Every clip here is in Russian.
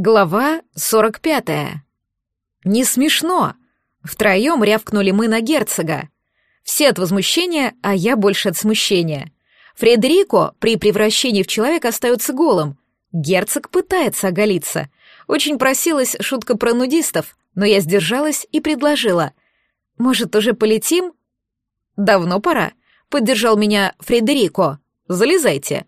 Глава 45. Не смешно. Втроем рявкнули мы на герцога. Все от возмущения, а я больше от смущения. Фредерико при превращении в человека остается голым. Герцог пытается оголиться. Очень просилась шутка про нудистов, но я сдержалась и предложила. «Может, уже полетим?» «Давно пора», — поддержал меня Фредерико. «Залезайте».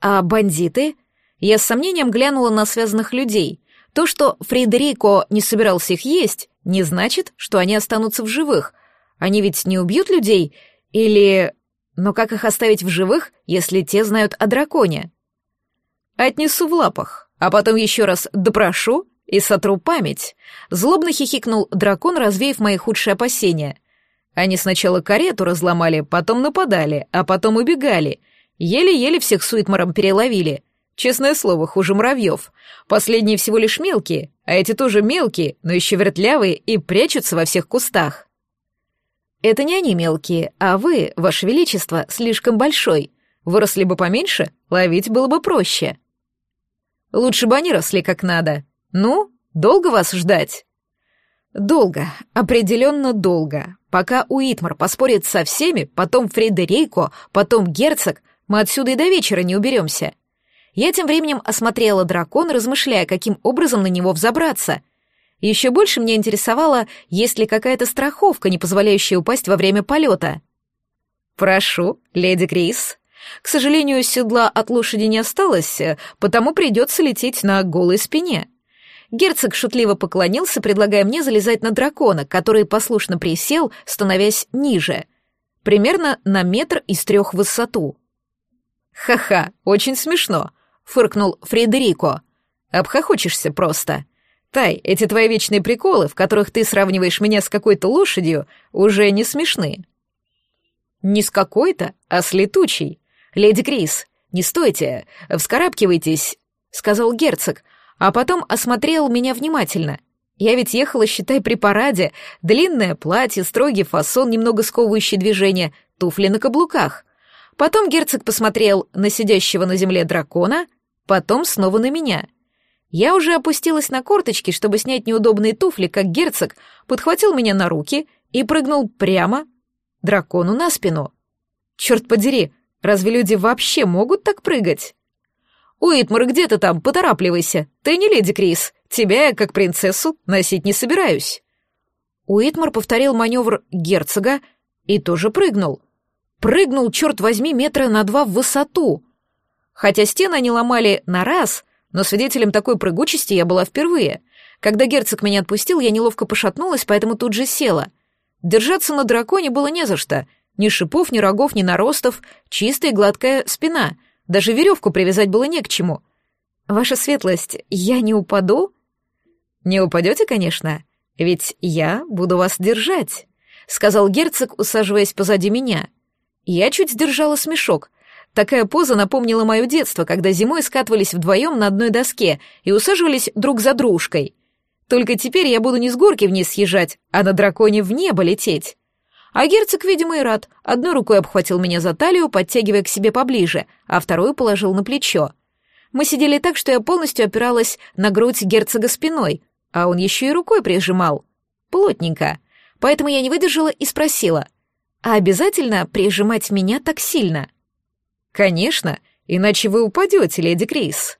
«А бандиты?» Я с сомнением глянула на связанных людей. То, что Фредерико не собирался их есть, не значит, что они останутся в живых. Они ведь не убьют людей? Или... Но как их оставить в живых, если те знают о драконе? Отнесу в лапах, а потом еще раз допрошу и сотру память. Злобно хихикнул дракон, развеяв мои худшие опасения. Они сначала карету разломали, потом нападали, а потом убегали. Еле-еле всех с Уитмаром переловили. Честное слово, хуже муравьев. Последние всего лишь мелкие, а эти тоже мелкие, но еще вертлявые и прячутся во всех кустах. Это не они мелкие, а вы, ваше величество, слишком большой. Выросли бы поменьше, ловить было бы проще. Лучше бы они росли как надо. Ну, долго вас ждать? Долго, определенно долго. Пока Уитмар поспорит со всеми, потом Фредерико, потом герцог, мы отсюда и до вечера не уберемся. Я тем временем осмотрела дракон, размышляя, каким образом на него взобраться. Еще больше меня интересовало, есть ли какая-то страховка, не позволяющая упасть во время полета. «Прошу, леди Крис». К сожалению, седла от лошади не осталось, потому придется лететь на голой спине. Герцог шутливо поклонился, предлагая мне залезать на дракона, который послушно присел, становясь ниже. Примерно на метр из трех в высоту. «Ха-ха, очень смешно», — фыркнул Фредерико. «Обхохочешься просто. Тай, эти твои вечные приколы, в которых ты сравниваешь меня с какой-то лошадью, уже не смешны». «Не с какой-то, а с летучей. Леди Крис, не стойте, вскарабкивайтесь», — сказал герцог, а потом осмотрел меня внимательно. Я ведь ехала, считай, при параде. Длинное платье, строгий фасон, немного сковывающий движение, туфли на каблуках — Потом герцог посмотрел на сидящего на земле дракона, потом снова на меня. Я уже опустилась на корточки, чтобы снять неудобные туфли, как герцог подхватил меня на руки и прыгнул прямо дракону на спину. Черт подери, разве люди вообще могут так прыгать? «Уитмар, где ты там? Поторапливайся. Ты не леди Крис. Тебя я, как принцессу, носить не собираюсь». Уитмар повторил маневр герцога и тоже прыгнул прыгнул, черт возьми, метра на два в высоту. Хотя стены они ломали на раз, но свидетелем такой прыгучести я была впервые. Когда герцог меня отпустил, я неловко пошатнулась, поэтому тут же села. Держаться на драконе было не за что. Ни шипов, ни рогов, ни наростов, чистая гладкая спина. Даже веревку привязать было не к чему. «Ваша светлость, я не упаду?» «Не упадете, конечно, ведь я буду вас держать», — сказал герцог, усаживаясь позади меня. — я чуть сдержала смешок. Такая поза напомнила мое детство, когда зимой скатывались вдвоем на одной доске и усаживались друг за дружкой. Только теперь я буду не с горки вниз съезжать, а на драконе в небо лететь. А герцог, видимо, и рад. Одной рукой обхватил меня за талию, подтягивая к себе поближе, а вторую положил на плечо. Мы сидели так, что я полностью опиралась на грудь герцога спиной, а он еще и рукой прижимал. Плотненько. Поэтому я не выдержала и спросила — а обязательно прижимать меня так сильно? Конечно, иначе вы упадете, леди Крис.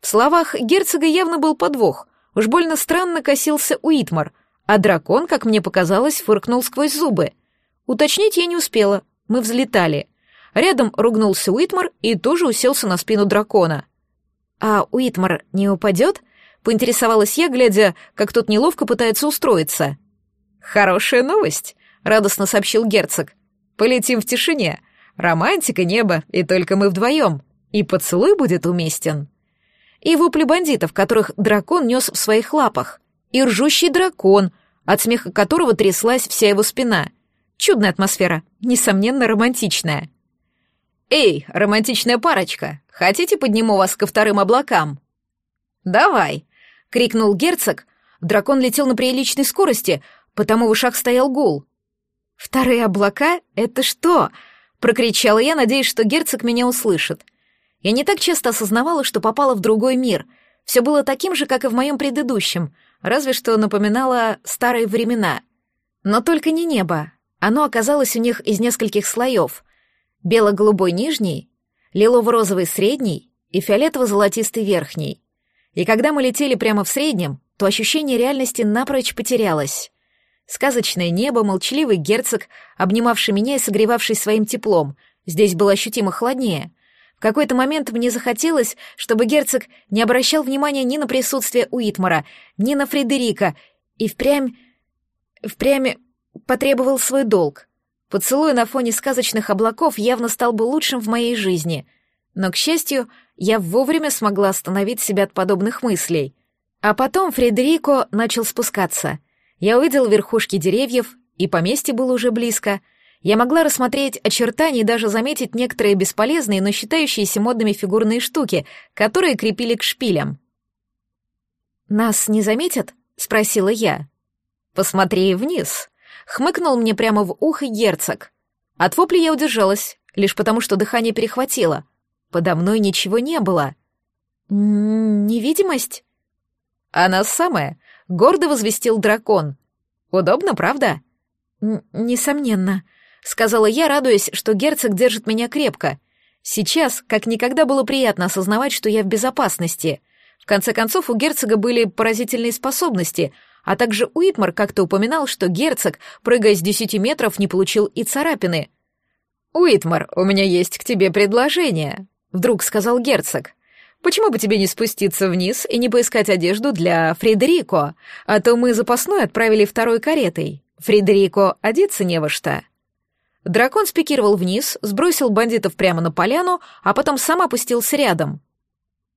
В словах герцога явно был подвох. Уж больно странно косился Уитмар, а дракон, как мне показалось, фыркнул сквозь зубы. Уточнить я не успела, мы взлетали. Рядом ругнулся Уитмар и тоже уселся на спину дракона. «А Уитмар не упадет?» — поинтересовалась я, глядя, как тот неловко пытается устроиться. «Хорошая новость. — радостно сообщил герцог. «Полетим в тишине. Романтика, небо, и только мы вдвоем. И поцелуй будет уместен». И вопли бандитов, которых дракон нес в своих лапах. И ржущий дракон, от смеха которого тряслась вся его спина. Чудная атмосфера, несомненно, романтичная. «Эй, романтичная парочка, хотите подниму вас ко вторым облакам?» «Давай!» — крикнул герцог. Дракон летел на приличной скорости, потому в ушах стоял гул. «Вторые облака? Это что?» — прокричала я, надеясь, что герцог меня услышит. Я не так часто осознавала, что попала в другой мир. Все было таким же, как и в моем предыдущем, разве что напоминало старые времена. Но только не небо. Оно оказалось у них из нескольких слоев. Бело-голубой нижний, лилово-розовый средний и фиолетово-золотистый верхний. И когда мы летели прямо в среднем, то ощущение реальности напрочь потерялось. Сказочное небо, молчаливый герцог, обнимавший меня и согревавший своим теплом. Здесь было ощутимо холоднее — какой-то момент мне захотелось, чтобы герцог не обращал внимания ни на присутствие Уитмара, ни на Фредерика, и впрямь... впрямь потребовал свой долг. Поцелуй на фоне сказочных облаков явно стал бы лучшим в моей жизни. Но, к счастью, я вовремя смогла остановить себя от подобных мыслей. А потом Фредерико начал спускаться. Я увидел верхушки деревьев, и поместье было уже близко — я могла рассмотреть очертания и даже заметить некоторые бесполезные, но считающиеся модными фигурные штуки, которые крепили к шпилям. «Нас не заметят?» — спросила я. «Посмотри вниз», — хмыкнул мне прямо в ухо герцог. От вопли я удержалась, лишь потому что дыхание перехватило. Подо мной ничего не было. «Невидимость?» «Она самая», — гордо возвестил дракон. «Удобно, правда?» «Несомненно», — сказала я, радуясь, что герцог держит меня крепко. Сейчас, как никогда, было приятно осознавать, что я в безопасности. В конце концов, у герцога были поразительные способности, а также Уитмар как-то упоминал, что герцог, прыгая с десяти метров, не получил и царапины. «Уитмар, у меня есть к тебе предложение», — вдруг сказал герцог. «Почему бы тебе не спуститься вниз и не поискать одежду для Фредерико? А то мы запасной отправили второй каретой. Фредерико одеться не во что». Дракон спикировал вниз, сбросил бандитов прямо на поляну, а потом сам опустился рядом.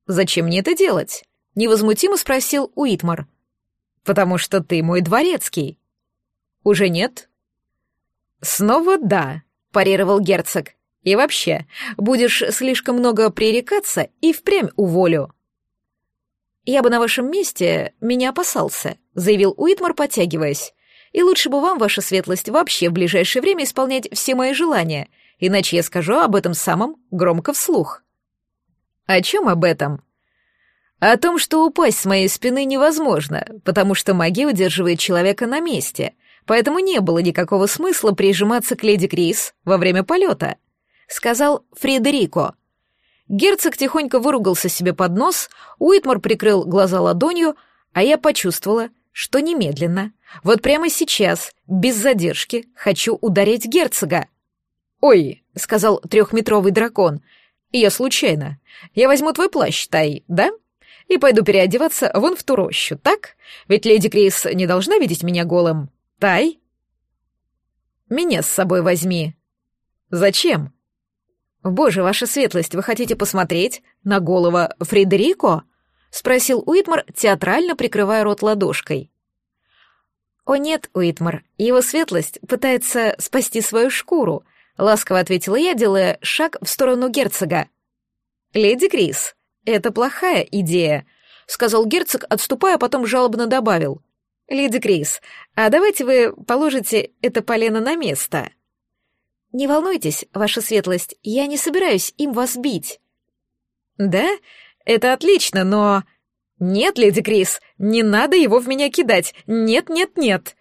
«Зачем мне это делать?» — невозмутимо спросил Уитмар. «Потому что ты мой дворецкий». «Уже нет?» «Снова да», — парировал герцог. «И вообще, будешь слишком много пререкаться и впрямь уволю». «Я бы на вашем месте меня опасался», — заявил Уитмар, потягиваясь. И лучше бы вам, ваша светлость, вообще в ближайшее время исполнять все мои желания, иначе я скажу об этом самом громко вслух. О чем об этом? О том, что упасть с моей спины невозможно, потому что магия удерживает человека на месте, поэтому не было никакого смысла прижиматься к леди Крис во время полета, сказал Фредерико. Герцог тихонько выругался себе под нос, Уитмар прикрыл глаза ладонью, а я почувствовала, что немедленно, вот прямо сейчас, без задержки, хочу ударить герцога. «Ой», — сказал трехметровый дракон, — «я случайно. Я возьму твой плащ, Тай, да? И пойду переодеваться вон в ту рощу, так? Ведь леди Крис не должна видеть меня голым. Тай?» «Меня с собой возьми». «Зачем?» «Боже, ваша светлость, вы хотите посмотреть на голову Фредерико?» — спросил Уитмар, театрально прикрывая рот ладошкой. «О нет, Уитмар, его светлость пытается спасти свою шкуру», — ласково ответила я, делая шаг в сторону герцога. «Леди Крис, это плохая идея», — сказал герцог, отступая, а потом жалобно добавил. «Леди Крис, а давайте вы положите это полено на место». «Не волнуйтесь, ваша светлость, я не собираюсь им вас бить». «Да? Это отлично, но... Нет, леди Крис, не надо его в меня кидать. Нет, нет, нет.